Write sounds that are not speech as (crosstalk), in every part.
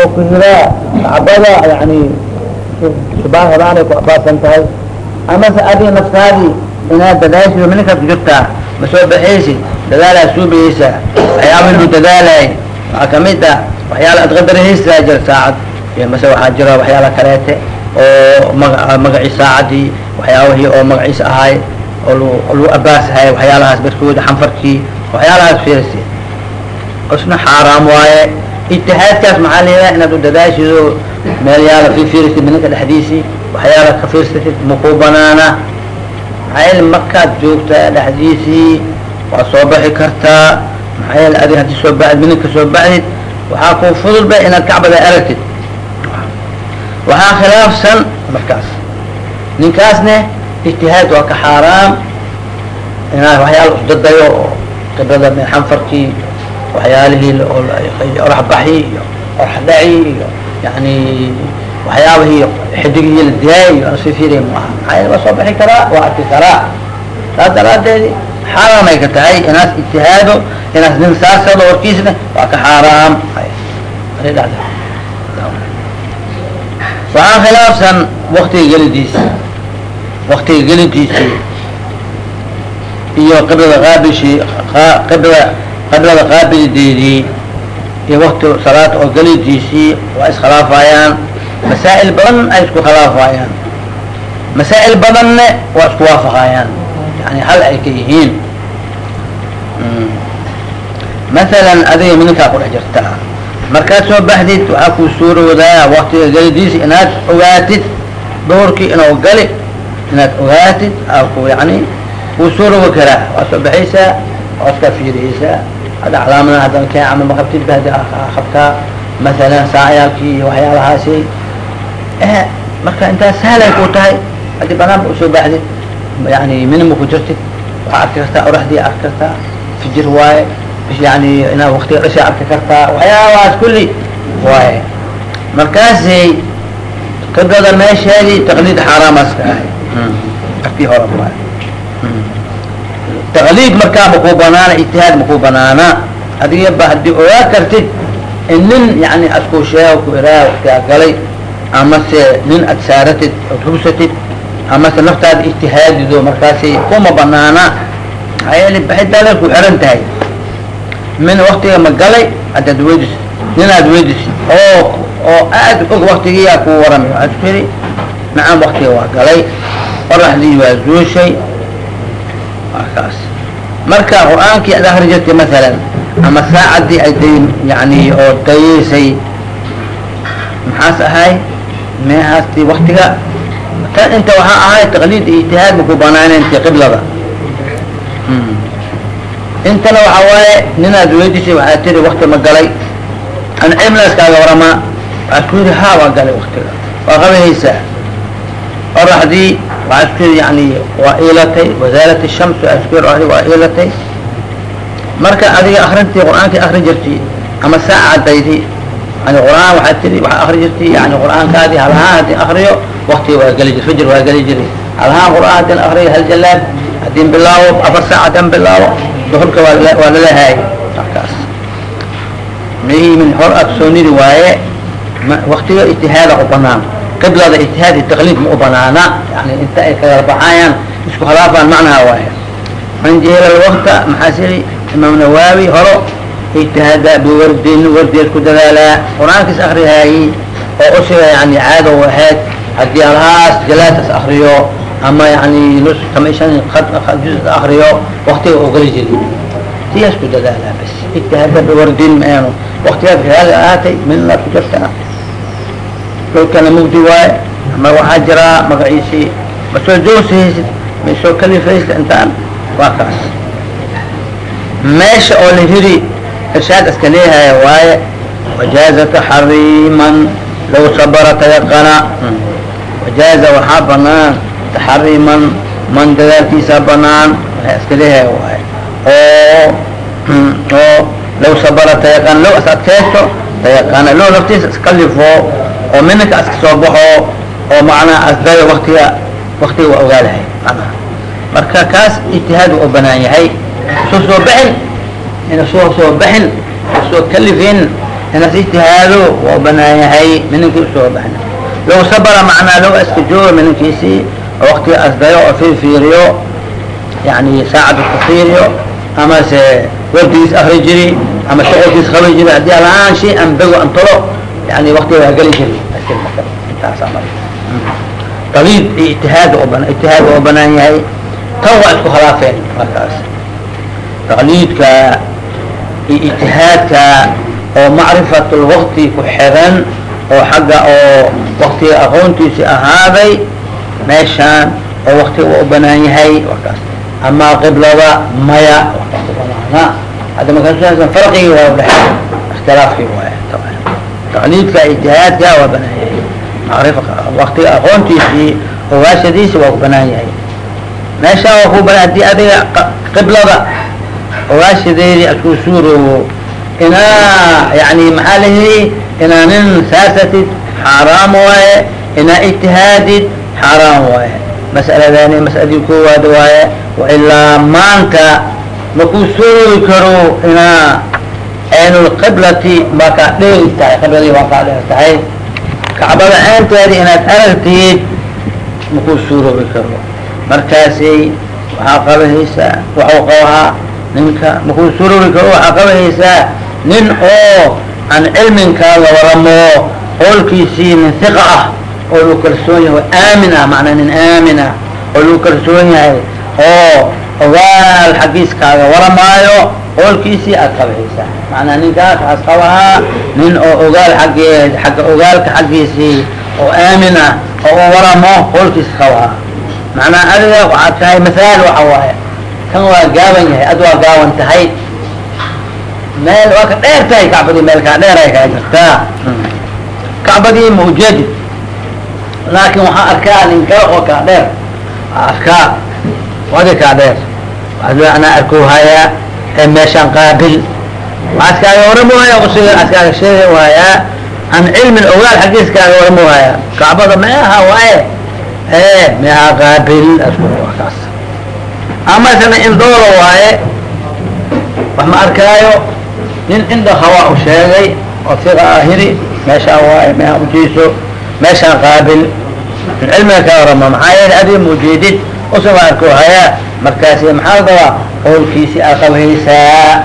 oo ku hiraa kacbada yani subaan hadaanay ku abaasan tahay. Amase adiga naftaadii inaad dadaashid minka ku jirtaa ma soo baxaysid dadaalaa suubayeysaa waxyaaba inuu dadaalay waxaa ka mid ah waxyaala ad qadarahaysaa jira saacad mase waxaa jira waxyaala kaleete oo maga magacii saacadii waxyaabahii oo magaciisa ahay oo lagu abaasahay waxyaalahaas barkooda xanfarkii waxyaalahaas fiirsi. Isna xaaraam waaye ijtihaadkaas maxaa leedahay inaad u dadaashido meel yaalla fi fiirsid minanka dhexdiisii waxyaala ka fiirsatid makuu banaana maxaa yeele markaad joogtaa dhexdiisii waad soo baxi kartaa maxaa yeele adig haddii soo baxid minanka soo baxdid waxaa kuu fududba inaad kacbada aragtid waxaa khilaafsan markaas ninkaasne ijtihaad waa ka xaaraam inaad waxyaala usdadayo oo qiblada xanfarkii waxyaalihii oraxbaxi iyo oraxdhaci iyo yani waxyaabahii xidigihii la diyaay iyo si fiiriya maaha maxaa waa soo bixi karaa waa arki karaa. Saas daraadeedi xaaraam ay ka tahay inaas ijtihaado inaas nin saasado warkiisna waa ka xaaraam. Waxaa khilaafsan waktiga gelidiisi waktiga gelidiisii iyo qiblada qaabishi qibla qiblada qaabilideedii iyo wakti salaad oo gelidiisii waa iskhilaafayaan. Masaa'il badan ay isku khilaafayaan. Masaa'il badanne waa isku waafaqayaan. Yani hal ay ka yihiin. Masalan adiga minkaa ku dhex jirtaa markaad soo baxdid waxaa kuu suurowdaa waktiga gelidiisi inaad ogaatid. Duhurkii inuu gali inaad ogaatid yani kuu suurowi karaa. Waad soo baxaysaa waad ka fiiriyeysaa hadda calaamada haddana keen camal ma qabtid ba haddi qabtaa masalan saacayaalkii iyo waxyaalahaasi marka intaas sahlay ku tahay haddii banaanba u soo baxdid yani minima ku jirtid waxaa arki kartaa oraxdii arki kartaa fijir waaye yani inaad waktiga dhasha arki kartaa waxyaabahaas kulli waaye markaasi qiblada meesheedii taqliid xaaraamaas ka ahay arkii hore waay taqliid markaa makuu banaana ijtihaad makuu banaana adiga ba haddii ogaa kartid in nin yani askuu sheego ku iraa waktigaa galay amase nin ad saaratid ood hubsatid amase naftaada ijtihaadido markaasi kuma banaana maxaa yeele baxidaaday ku xiran tahay min waktiga ma galay haddaad weydis nin aad weydisi oo oo aad og waktigiyaa ku warami waxaad ku yidhi nacam waktiga waa galay qoraxdii waa zuushay waa kaas marka qur'aankii ad akri jirtay masalan ama saacadii ay day yani oo dayeysay maxaas ahay meehaasti waktiga tan inta waxaa ahay taqliid iyo ijtihaad maku banaananti qiblada. Intana waxaa waaye ninaad weydisay waxaad tiri wakti ma galay. An cilmigaas kaaga waramaa waxaad ku yidhi ha waa galay waktiga waa qabanaysaa qoraxdii ku yidhi yani waa iilatay wasaalat shams waxaad ku yidhi waa iilatay. Marka adiga akrintii qur'aankii akri jirtay ama saaca cadaydi yani qur'aan waxaad tiri waxaad akri jirtay yani qur'aankaadii halahaan haddii akriyo waktiga waa geli jir fajr waa geli jiray halahaan qur'aan haddin akriyo hal jalaad haddin bilaawo afar saac haddin bilaawo duhurka waa waa lalahaay markaas. Mihi min hor aad soo niri waaye waktiga ijtihaada u banaan qiblada ijtihaad iyo taqliid ma u banaana yani inta ay kala baxayaan isku khilaafaan macnaha waaye man jehila alwakta maxaa siri imaam nawaawi horo ijtihaada biwardin wardeed ku dadaalaa qur'aankiis akrihaayi oo usiga yani caada u ahayd haddii alhaas jalaatas akriyo ama yani nus kama shan juz akriyo waktiga oo geli jiri tiyaas ku dadaalaa bas ijtihaada biwardin maano waktigaad gaali ahaatay midnaad ku jirtaa dhulkana mugdi waaye ama waxaa jiraa magaciisii ma soo joogsahaysid ma soo kalifaysid intaan? Waa kaas. Meesha oo la hiri irshaad iska leehaya waaye wajaaza taxariiman law sabara tayaqana. Wajaaza waxaa banaan taxariiman man dadaalkiisa banaan waxaa iska leehaya waaye. Oo oo law sabara tayaqana low as adkaysto tayaqana low naftiisa iskalifo oo minanka aska soo baxo oo macnaha asdayo waktiga waktiga waa ogaalahay macnaha marka kaas ijtihaad u banaan yahay soo soo baxin ina soo soo baxin soo kalifin inas ijtihaado waa banaan yahay mininkii u soo baxna low sabra macnaa low iska jooga mininkiisii wakti asdayo oo fiirfiiriyo yani saacad iska fiiriyo ama se wardigiis akri jiri ama shaqolkiis qabi jiri haddii alaan shay an bego an tolo yani waktiga waa geli jiri ijtihaad oo banaan yahay tan waa isku khilaafeen markaas taqliidka iyo ijtihaadka oo macrifat lwakti ku xiran oo xagga oo waktiga aqoontiisi ahaaday meeshaan oo waktiga u banaan yahay wakaas amaa qiblada maya wakaasbanaana hadda markaa farqigii waa udhexeey ikhtilaafkii waay taqliidka ijtihaadka waa banaan yahay waktiga aqoontiisii ogaashadiisi waa ku banaan yahay meeshaan waa ku banaan haddii adiga qiblada ogaashadeedii askuu suuroowo inaa yani maxaa layihi inaa nin saasatid xaaraam waaye inaa ijtihaadid xaaraam waaye mas'aladani mas'aladii koowaad waaye wailaa maanta makuu soogi karo inaa aynulqiblati baa kaa dheeri tahay qibladii waa kaa dheer tahay. Kacbada aanteedi inaad aragtid makuu suuroobi karo markaasay waxaa qabahaysaa waxuu qabahaa ninka makuu sururi karo waxaa qabahaysaa nin oo aan cilminkaada waramo qowlkiisii nin hiqa ah oo lagu kalsoon yahay aamin ah macnaa nin aamin ah oo lagu kalsoon yahay oo ogaal xaggiiskaaga waramaayo qowlkiisii aad qabahaysaa macnaa ninkaas waxaas qabahaa nin oo ogaal xaggeed agga ogaalka xaggiisii oo aamin ah oo waramo qowlkiisa qabahaa macnaa adiga waxaad tahay mahaal waxa waaye. Kan waa gaaban yahay ad waa gaaban tahay. Meel waa ka dheer tahay kacbadii meel kaa dheer ay kaa jirtaa. Kacbadii ma ujeedid laakin waxaa arkaa nin kale oo kaa dheer. Arkaa. Wadi kaa dheer. Anaa arkuu hayaa. ee meeshaan qaabil. Waxaa iskaaga waramuhaya usiga iskaaga sheegi waayaa an cilmin ogaal xaggiis kaaga waramuhaya kacbada meaha waaye? E meaha qaabil. Kaas ama isna indoola waaye. Wax ma arkaayo? Nin cinda hawaa u sheegay oo siqa ahiri meeshaan waaye meha ujiiso meeshaan qaabil. Cilmiga ka warama maxaa yeele adii maujeedid usama arko hayaa. Markaasi maxaa la dabaa qowlkiisi aad qabhaysaa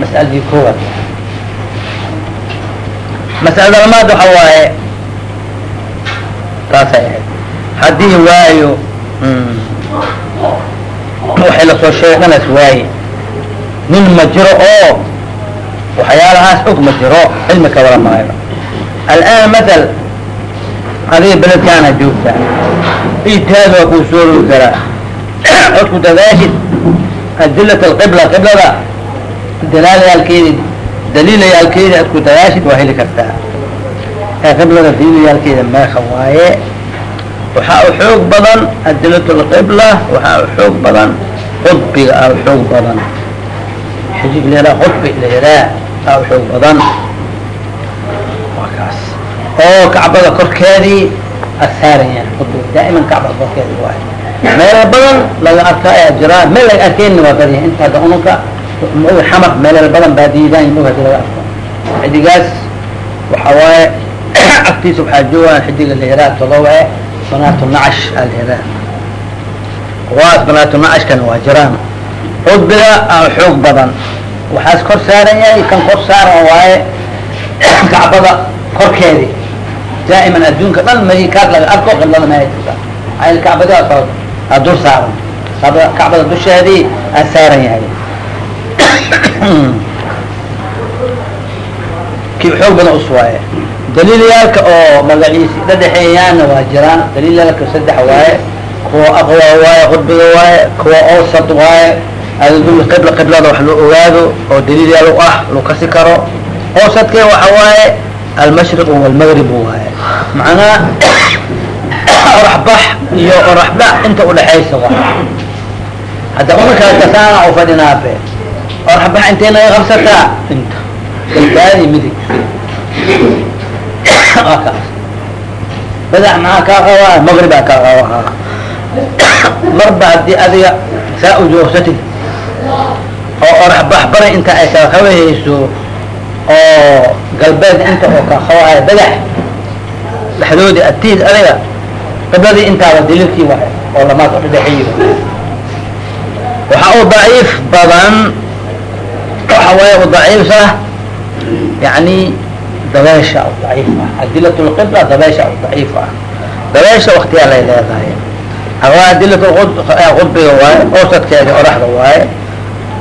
mas'aladii koowaad. Mas'alada lamaad waxa waaye taasay ahayd. Haddii waayo waxay la soo sheegay dhanas waaye nin ma jiro oo waxyaalahaas og ma jiro cilmi ka wara maayo. Alآan maal adiga beledkaana joogta ijtihaad waa kuu soo rogi karaa od ku dadaashid adilat alqibla qiblada dalaalayaalkeedi daliilayaalkeedi ad ku waa heli kartaa ee qiblada daliilayaalkeeda meeqa waaye waxaa u xoog badan adilat lqibla waxaa u xoog badan qudbiga a u xoog badan xijig layahaa qudbi layahaa a u xoog badan waa oo kacbada korkeedii asaaran qudbiga daa'iman kacbada korkeedii waayo meelo badan laga arkaa ayaa jiraa meel laga arkeyni waa badya inta hadda ununka xamar meelal badan baadiyidaan maog haddii laga arko. Xidigaas waxa waaye (clears throat) agtiisa waxaa joogaan xidiga layahaa todoba banaatu nacash alyadaa kuwaas banaatu nacashkana waa jiraan. Qudbiga a xoog badan. Waxaas kor saaran yahay kan kor saaran waaye (clears throat) kacbada korkeedii daa'iman adduunka dhan marikaad laga arko qiblada meelay jirtaa. Aa dul saaran kacbada dusheedii aa saaran yahay. (clears throat) Kii xoog badan us waaye daliilyaalka oo magaciisi dhadhexeeyaana waa jiraan. Daliilyaalka saddex waaye. Kuwa aqwa waaye qudbiga waaye kuwa awsad waaye qibla qiblada wax loo ogaado oo daliilyaal u ah loo kasi karo. Awsadke waxa waaye almashriq walmagrib waaye. Macnaa oraxbax iyo oraxbax inta udhaxaysa hadda umarkaa kasaana u fadhinaabe. Oraxbax intay naga qabsataa inta. Galgaadi midig. (coughs) Badax maxaa kaa qabaa? Magribaa kaa qabaa. Marba haddii adiga saa u joogsatid oo orax baxbara inta ay kala qabahayso oo galbeed inta oo ka qawaaya badax dhexdoodii atiid adiga qibladii intaaba daliilkii waay oo lamaad udhexeeyo waxa uu daciif badan waxa waaya u daciifsa yani dabeesha daciif ah. Adilat lqibla dabeesha daciif ah. Dabeesha waktiyaa lay leedahay. Awa adilat qudbiga waaye oosadkeedi oraxda waaye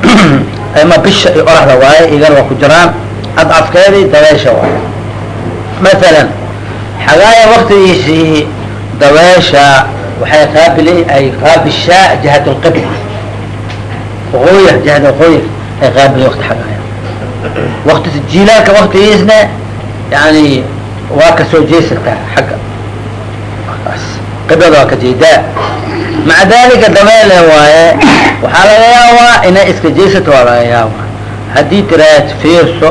(clears throat) ama bisha iyo oraxda waaye igana waa ku jiraan. Adcafkeedii dabeesha waaye. Masalan xagaaya waktigiisii dabeesha waxay qaabil ay qaabishaa jihat lqibla waqooya jihat waqooya ay qaabil wakti xagaaya wakti jiilaalka waktigiisna yani waa ka soo jeesataa xagga. Qiblada waa ka jeedaa. Maca dalika dabeele waaye waxaa laga yaabaa inay iska jeesato waa laga yaabaa. Haddii tiraad fiirso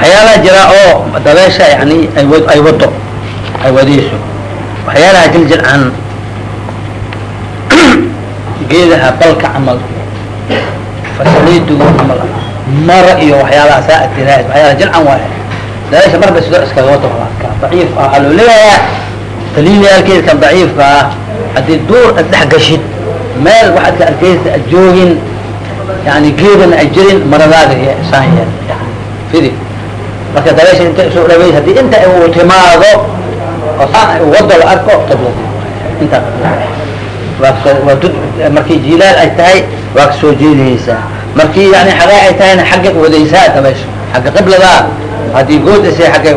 waxyaalaha jira oo dabeesha yani ay wado ay wadeyso waxyaalaha jiljilcan (clears throat) geedaha balka camal fasaliiduga camal mara iyo waxyaalaha saa tiraad waxyaalaha jilcan waaye. Dabeesha marba sidoo iskaga wado daciif ah waxaa loo leeyahaa daliilyaalkeedkan daciifka ah haddii duur ad dhex gashid meel waxaad ka arkaysa ad joogin yani geedana ay jirin maradaada saan yeel fidi marka dabeesha inta isu dhaweys haddii inta u timaado oo saan wado la arko qibladi intaa waa dud markii jilaal ay tahay waa ka soo jeedihaysaa markii yani xagaa ay tahayna xagga wadaysaa dabeesha xagga qibladaa haddii good ise agga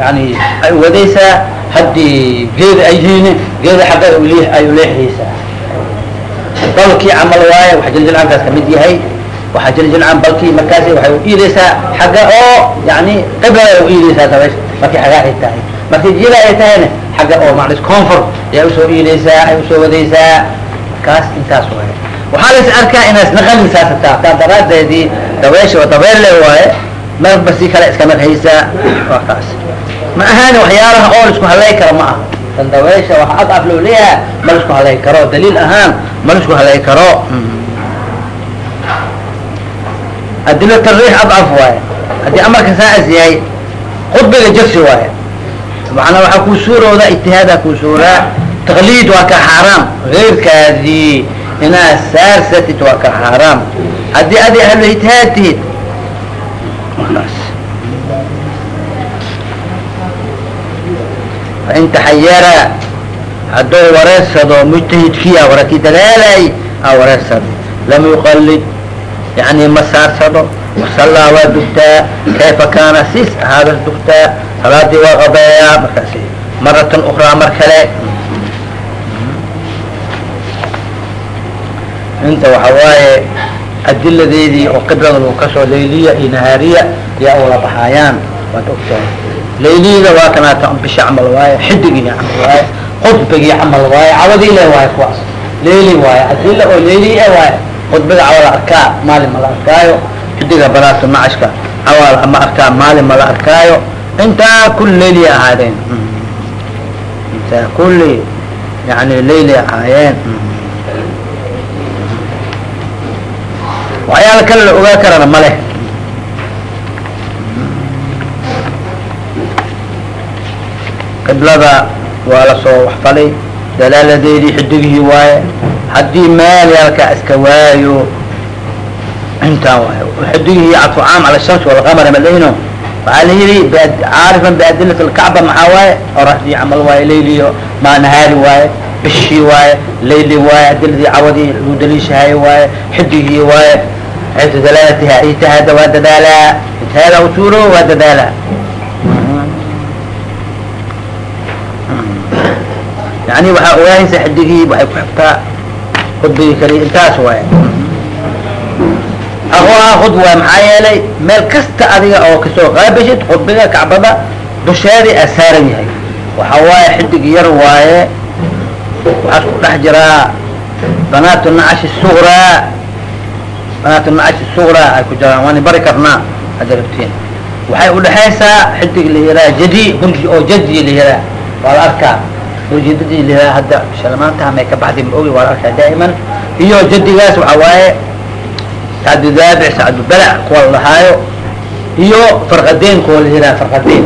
yani ay wadaysaa haddii geeda ay yihiin geeda xagga ay uleexaysaa balkii camal waaye waxa jiljilcaankaas ka mid yahay. Waxaa jiljilcaan balkii markaas waxay uiideysaa xagga oo yani qiblada uiideysaa dabesh markii xagaa ay tahay markii jila ay tahayna xagga oo malis confort ayaa u soo iideysaa ay u soo wadaysaa kaas intaas waaye waxaa lais arkaa inaas naqalin saasataa taa daraadeedii dabeesha oo dabeelle waaye marba si kale iska naqhaysaa waa kaas ma ahaani waxyaalaha oo la isku halay karo ma aha tan dabeesha waxa adcaf loo leeyaha ma la isku halay karo daliil ahaan ma la isku halay karo adilat riix adcaf waaye haddii amarka saas yahay khudbiga jafsi waaye. Macnaa waxaa kuu suurooda ijtihaadaa kuu suuraa. Taqliid waa ka xaaraam. Geyrkaadii inaad saarsatid waa ka xaaraam. Haddii adi ahlu ijtihaad tihid fain taxayara hadduu wareersado mujtahidkiya warakii dadaalay a wareersado lam yuqalid yani ma saarsado wasallaa waa dugtaa kayfa kaana sis ahaadas dugtaa salaadii waa qabeeyaa markaas maratan ukraa mar kale inta waxa waaye adiladeedii oo qiblada lagu ka soo layliya iyo nahaariya yaa ula baxaayaan waad ogtahay layliyada waa kanaata bisha camal waaye xidigii camal waaye khudbigii camal waaye cawadiile waaye kuwaas layli waaye adila oo layli e waaye khudbiga cawala arkaa maalin ma la arkaayo xidiga balaasa macashka cawal ma arkaa maalin ma la arkaayo. Intaa kulli layli ahaadeen. Intaa kulli yani layli ahaayeen. Waxyaala kale la ogaa karana ma leh. Qiblada waa la soo waxfalay dalaaladeedii xidigihii waaye. Haddii meel yaalkaa iska waayo intaa waayo xidigihii cadfu caam cala shams walqamar maleyno waxaa la yidhi caarifan biadilat alkacba maxaa waaye? Oraxdii camal waaye layliyo maa waaye bishii waaye layli waaye adiladii cawadii lagu daliishahayo waaye xidigii waaye xaytu dalaalatiha ijtihaada waa dadaalaa ijtihaada usuulo waa dadaalaa. Yani waxaa ogaanaysa xidigii waxay ku xigtaa khudbigii kaliya intaas waaye aqoa khud waay maxaa yeelay meel kasta adiga oo ka soo qaabishid khudbiga kacbada dusheedii aa saaran yahay. Waxa waaye xidig yar waaye. Waxaad ku dhex jiraa banaatu nacashi suqraa banaatu nacashi suqraa ay ku jiraan waani bari karnaa hadda rabtiin waxay udhexaysaa xidig la yiraa jadi burji oo jadi la yiraa waa la arkaa burjidadii la yiraa hadda shalmaantaha may ka baxday ma ogi waa la arkaa daa'iman. Iyo jadigaas waxa waaye sacdu daabic sacdu balac kuwa la dhahaayo iyo farqadeyn kuwa la yihah farqadeyn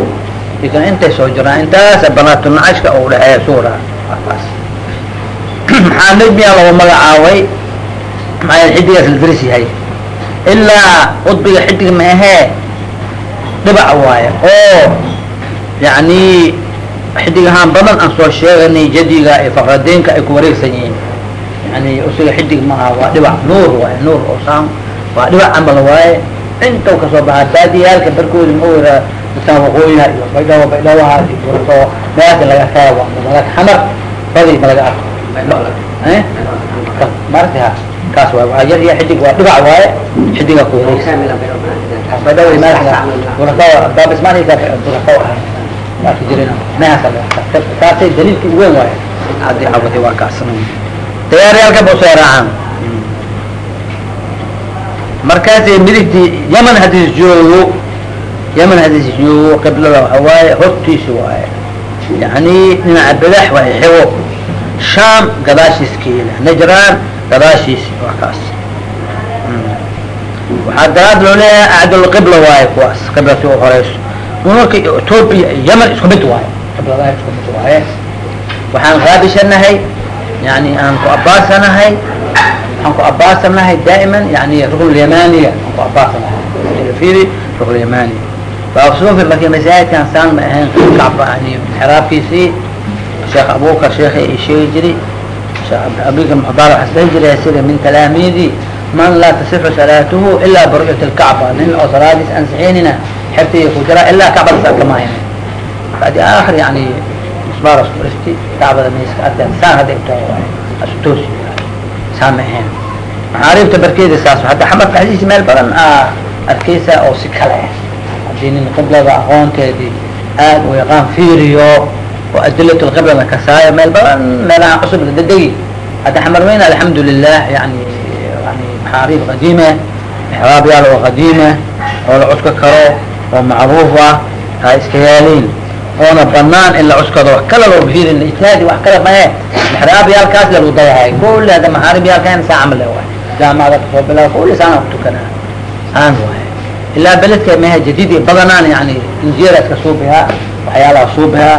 ikan intay soo jiraan intaasa banaatu nacashka u dhexeeya suura kaas maxaa najmiya lagu magacaabay maxaa xidigaas la daris yahay ilaa udbiga xidig ma ahee dhibac waaye oo yani xidig ahaan badan aan soo sheeganay jadiga iyo faqradeynka ay ku wareegsan yihiin yani usiga xidig maaha waa dhibac nuur waaye nuur oo saan waa dhibac camal waaye? Inta ka soo baxaa baadiyaalka barkooda maoraa dadkaan waqooyiha iyo baydhabo baydhabaha iyo burto meelka laga reebo laga xamar badi ma laga arko. Marti ha kaas waay waa yar iyo xidig waa dhibac waaye xidiga ku wareegsan. Baydhabo meelka burto baab ismaanka burto waa jirin mehaasa kaasay daliilki uweyn waaye. Haddii cabadi waa kaas dayaaryaalka ba u soo raacaan markaasay midigtii yaman hadis joogo yaman hadis joogo qiblada waxa waaye hortiisa waaye. Yani dhinaca badax waa xigo sham gadaashiis keela najraan gadaashiisi waa kaas. Waxaa daraad loo leeyahay acdulqibla waaye kuwaas qiblati u horeyso dumarka ethoopia yaman isku mid waaye qibladaha isku mid waaye. Waxaan qaabishanahay yani aan ku abaasanahay waxaan ku abaasanahay daa'iman yani rukn lyamaniya aan ku abaasanahay firi rukn yamaniya masaajidkan saan ma ahayn kacba yani xiraabkiisii sheekh abubakar sheekha i sheegi jiri abubakar muxdaar waxaa isdhahi jiray sida min talaamiidi man laa tasixu salaatuhu ilaa baru'yat lkacba nin oo salaadiis ansixinina xertiga ku jira ilaa kacbada sa kamahayn bacdi aakhir yani misbaar isku dhifti kacbada miiska arteen saan hadda ibtaa asu toosi saan ma ahayn maxaariibta barkeeda saas hadda xamarka dhexdiisa meel badan aa arkeysa oo si kale. Ah haddii nin qiblada aqoonteedii aad u yaqaan fiiriyo oo adilat lqiblada kasaayo meel badan meelaha cusub dadegi hadda xamar weyn alxamdu lilah yani yani maxaariib qadiima exraab oo qadiima oo la cuska karo oo macruuf ah ha iska yaaliin oona banaan in la cuskado wax kala loo fiirin ijtihaadi wax kale mae exraab yaalkaas lagu dayahay kulli hadda maxaarib yaalkan saa camal le waay jaamacada ka soo bilaa kulli saana kutukana aan waay ilaa beledka meha jadidi badanaan yani injera iska suubihaa waxyaalaha suubihaa.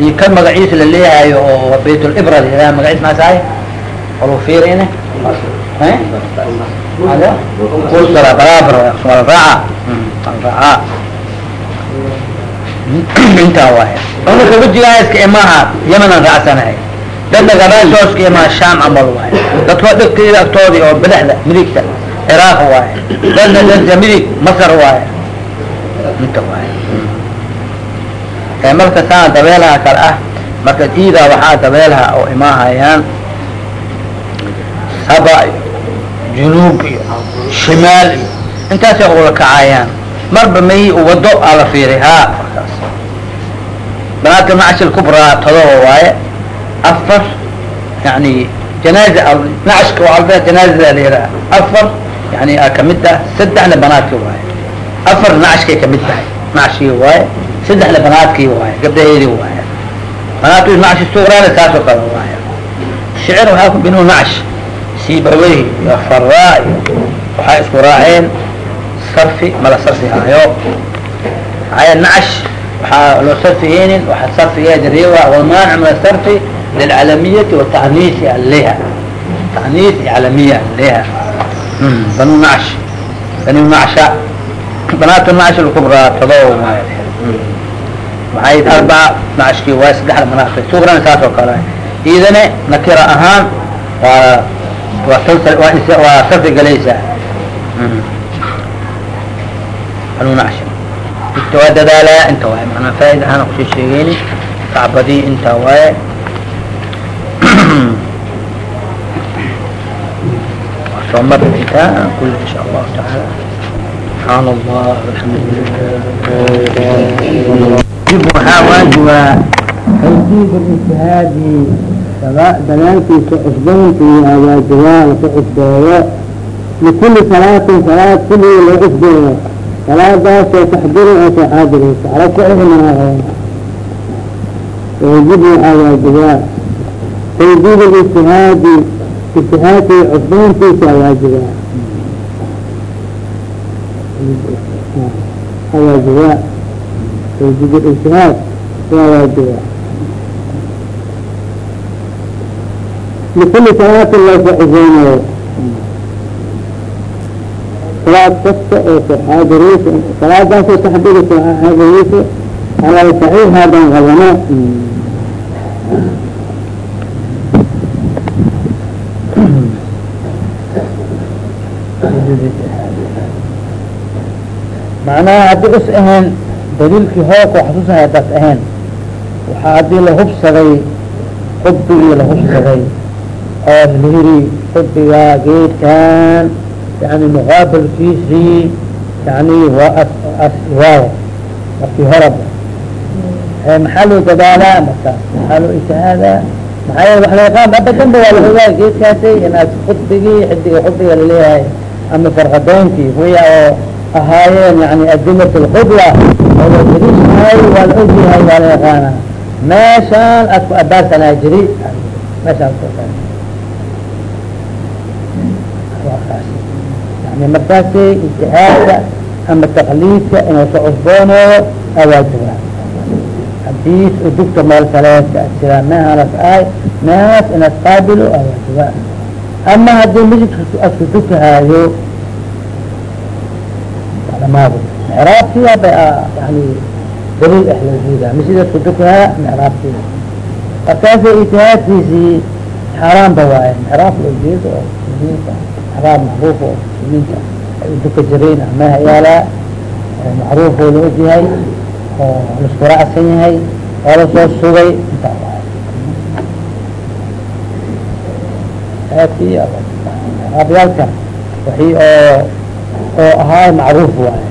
Iyo kan magaciisa la leeyahayo oo baytulibra la magaciis maasahay walu fiirine usra barabar raaca. Raaca intaa waay. Unaka wajigaa iska imaha yamanan raacsanahay dadna gadaashoo iska imaha sham camal waay. Dadka dhegteeda agtoodii oo badaxda midigta ciraaq waaye dadna danta midig masar waaye inta waaye marka saa dabeelaha kale ah marka iidaa waxaa dabeelaha oo imaahayaan saba iyo junuub iyo shimaal iyo intaasay ula kacayaan marba mayi wado aa la fiiray ha markaas. Banaadka nacash kubraa todoba waaye afar yani janaaza nacashka waa janaazada la yiraha afar yani a ka mid ah saddexna banaadki waaye. Afar nacashkay ka mid tahay nacashkii waaye saddexna banaadkii waaye gabdaheedii waaye. Banaadku nacash suqraana saasoo kale waaye. Shicir waxaa ku binuu nacash siibaweyhi iyo faraa iyo waxay isku raaceen sarfi mala sarfi haayo maxaa nacash waxaa loo sarfiheynin waxaa sarfigeeda reeba walmaanic min asarfi lilcalamiyati wataniisi aleha taniis calamiya aleha banu nacash. Banu nacsha banaat nacash lkubraa todoba maayo maxay arbaca nacashkii waay saddexda banaadka sugrana saas oo kale. Iidane nakira ahaan waa waa waa sarfi galaysaa banu nacsha inta waa dadaalaa inta waay manaa faaid ahaan ku sii sheegeyni kacbadii inta waaye (clears throat) soo mar intaa kul insha allahu taala subxaan allah salaadaas ay taxdiri oo soo xaadiraysa ala saxiix maaha wajib waxaa waajiba tawjiib اlistihaadi istihaadkii cusboontiisa waajiba waajiba tawjiib اlistihaad waa waajiba likuli salaati loo saxifeynayo salaad kasta oo xaadiriis salaadaas oo taxdiris xaadiriis alaa saxiix hadan hadana macnaha haddii us ahayn daliilkii hore ku xasuusan haddaas ahayn waxaa haddii la hubsaday xubigii la hubsaday. Oo lihiri xubigaa geedkan yani muqaabalkiisii yani waa aswaaya markii horaba maxaa loo dadaalaa markaas maxaa loo ijtihaadaa maxaa yeele wax la yaqaan abadan ba waa la ogaay geedkaasi inaad xubigii xidiga xubiga la leeyahay ama farqadoonkii wiya oo ahaayeen yani adilat oo la daliishahay waa la ogyahay waa la yaqaana meeshaan aad ku jiri meeshaan markaasi ijtihaadka ama taqliidka inuu ka cusboonayo awaajiba haddii udugta meel kaleeska sida mehanas ahay mehaas inaad qaabilo awaajiba ama haddii mijidka asku dukahaayo dhamaado mcraabkiya ba yani daliil ahladiida masjid asku dukahaa mcraabkiya markaasa ijtihaadkiisii xaaraanba waaye mcraab loo jeedo oo mcraab macruuf oo muslimiinta ay uduka jireen amaha yaalaa macruuf oo la ogyahay oo la isku raacsan yahay oo la soo sugay waay aadki mcraabyaalka waxii oo oo ahaay macruuf waaye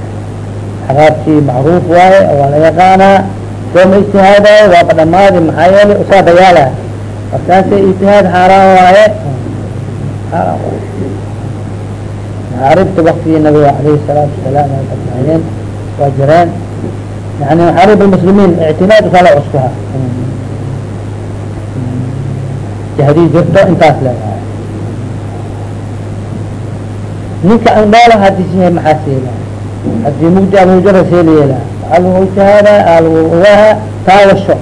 xaraabkii macruuf waaye waa la yaqaanaa sooma ijtihaadayo waaba dhamaadi maxaa yeelay usaabayaala markaasa ijtihaad xaaraan waaye maxaaribta waktigii nabiga alayhi salaatu wasalaam ay badnaayeen waa jireen yani maxaarib lmuslimiin ictimaad kala cuskuha jahdii jirto intaas leedahay ninka andhoola hadis yahay maxaa seela haddii mugdi alujara seel yeela waxaa lagu ijtihaada alagu ogaha taawasho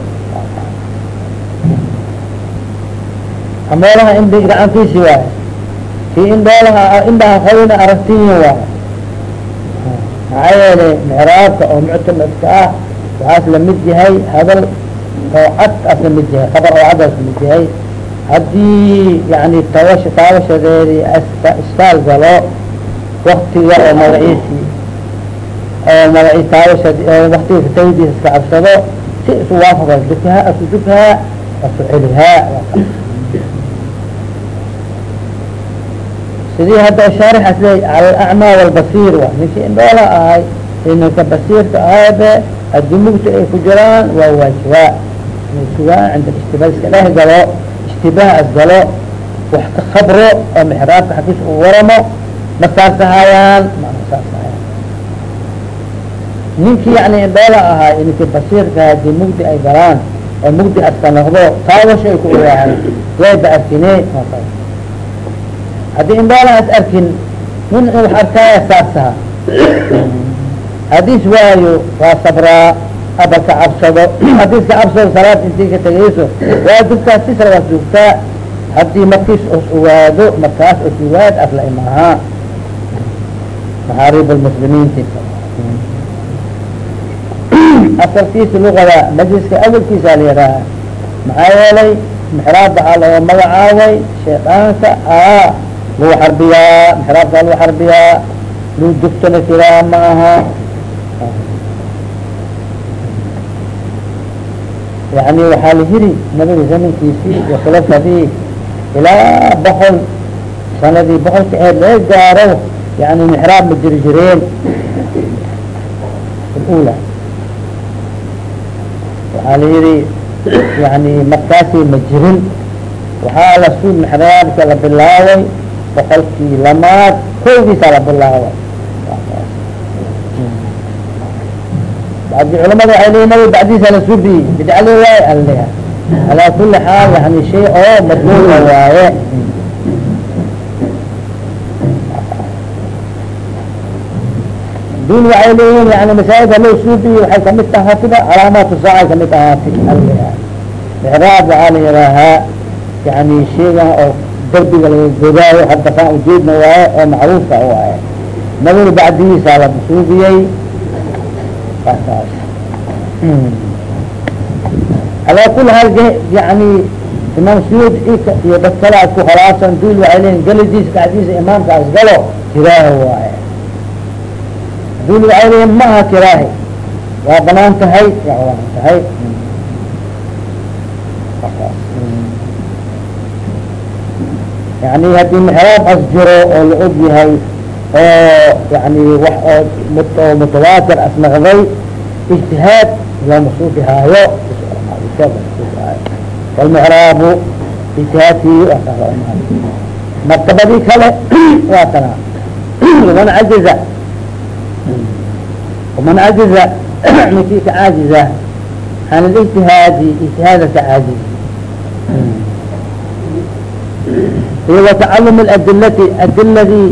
amoolaha indhi gacantiisi waaye kii indhoolaha indhaha hoyna aragtiyi waaye maxaa yeelay micraabka oo muctamadka ah waxaas la mid yahay hadal oo cad as la mid yahay khabar oo cad la mid yahay. Haddii yani tawash taawashadeedii istaal galo waktiga oo magaciisii oo magaci taawasha waktiga tawdiis iska cabsado si isu waafaqa dukaha asu dukaha asu celihaa sidii hadda shaarixas leey cala alacmaa walbasiir wa ninkii indhoola ahay ninka basiirka ahaybe haddii mugta ay ku jiraan waa waajibaa. Sugaan cinda ishtiba iska dhex galo ishtibaah as wax ka khabro oo mixraabka xakiis u waramo ma saasahayaan mana saasahayaan ninkii yani indhoola ahay ninkii basiirka haddii mugdi ay galaan oo mugdi aska noqdo taawasho ay ku ogaahan wayba arkine haddii indhoola as arkin nin wax arkaaya saasaha haddiis waayo waa sabraa aba ka cabsado. Haddiis ka cabsado salaad intii ka tegayso waa dugtaa sisra waa dugtaa haddii markiis os ogaado markaas os ogaad afla imahaa maxaarib lmuslimiinti asalkiisa luqada majliska awalkiisa la yihaaha maxaa yeelay mixraab waxaa loo magacaabay shaydaanka a lagu xarbiyaa mixraabka lagu xarbiyaa lu dugtana kiraa ma aha yani waxaa la yiri nabiga zamankiisii iyo khulafadii ilaa boqol sanadii boqolka eed laga gaaro yani mixraab ma jiri jireen. Ula waxaa la yihi yani markaasi ma jirin. Waxaa la su mixraabka la bilaabay boqolkii lamaad kowgiisaa la bilaabay. Badi culamada waay leeyi nabi bacdiisa la subi bidcale waaye alea alaa kuli xaal yani shay oo madluula waaye. Dul waxay leeyihiin yani masaajidka loo suubiye waxay ka mid tahaatiba calaamaatu saacay ka mid tahaati mixraab waxaa la yihaahaa yani sheygan oo darbiga laga godaayo hadda kaan ujeedna waaye oo macruufka waaye. Nabiga bacdigiisa la suubiyey kasaas alaa kuli hal yani imaam suyuud iyo dad kale ad ku khalaafsan dul waxay leeyihiin gelidiisa bacdigiisa imaamkaas galo jiraaha waaye. Dul waxay leeyihiin ma aha kiraahi. Waa bannaan tahay waa tahay yani haddii mexraab as jiro oo la og yahay oo yani wax oo mutawaatir as naqday ijtihaad looma suubihaayo walmexraabu ijtihaadkii martabadii kale (clears throat) waa kana man cajiza man cajiza (clears throat) ninkii ka caajiza can اlijtihaadi ijtihaada ka caajiz iyo watacalum adilati adiladii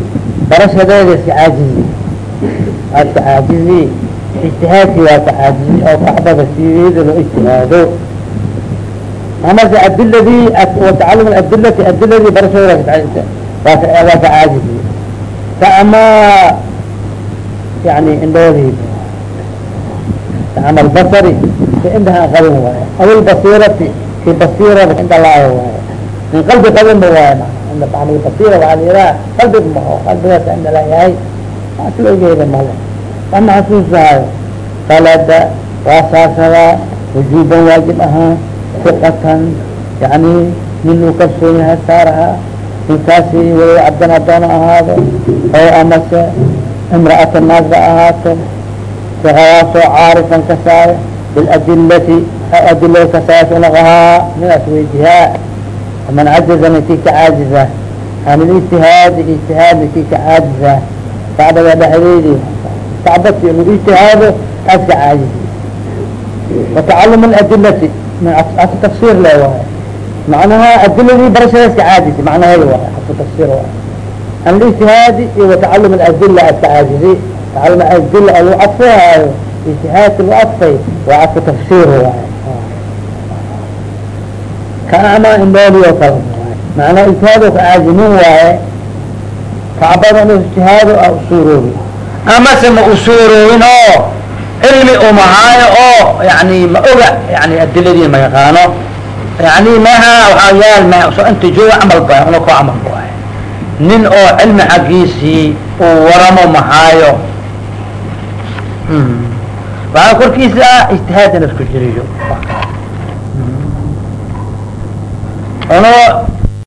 barashadeeda iska caajizi aad ka caajizi waa ka oo kacbada sideeda loo amase adiladii watacalum adilati adiladii barashadeeda waa ka caajizi yani indhoodii kaama albasari ka indhaha qabin waayo aw lbasirati ki basirada indha laayo waayo min qalbi qabinba waayo basira waaa la yiraha qalbig maho qalbigaas indha layahay asla ogeeda male ama xasuusaayo qalada waa saasadaa wujuuban waajib ahaan siqatan yani nin uu kalsoon yahay saaraha ninkaasi waliba cabdan adoon ahaado oo amase imra'ata naasba ahaato sikayaasoo caarifan kasaayo biladilati adilada kasaayas unaqahaa midaas weydihaa man cajaza ninkii ka caajiza can lijtihaadi ijtihaad ninkii ka caajiza kacbada dhexdeedi kacbati lagu ijtihaado as ka caajizi watacalum adilati asu tafsir le waayo macnaha adiladii barashadas ka caajizi macnaheeda waay asu tafsir waay can lijtihaadi iyo watacalum adila as ka caajizi tacalum adila lagu cadfihaayo ijtihaadka lagu cadfay waa asu tafsir waay kaama indhooli oo kale macnaa ijtihaado ka caajinin waaye kacbada in ijtihaado a usuuroobi amase ma usuuroobin oo cilmi umahaayo oo yani ma oga yani adiladii ma yaqaano yani maha waxaa yaal ma so inta jooga camal ba una ko camal baay nin oo cilmi xaggiisii uu waramo mahaayo waxaa korkiisa ah ijtihaad in isku jiriyo ono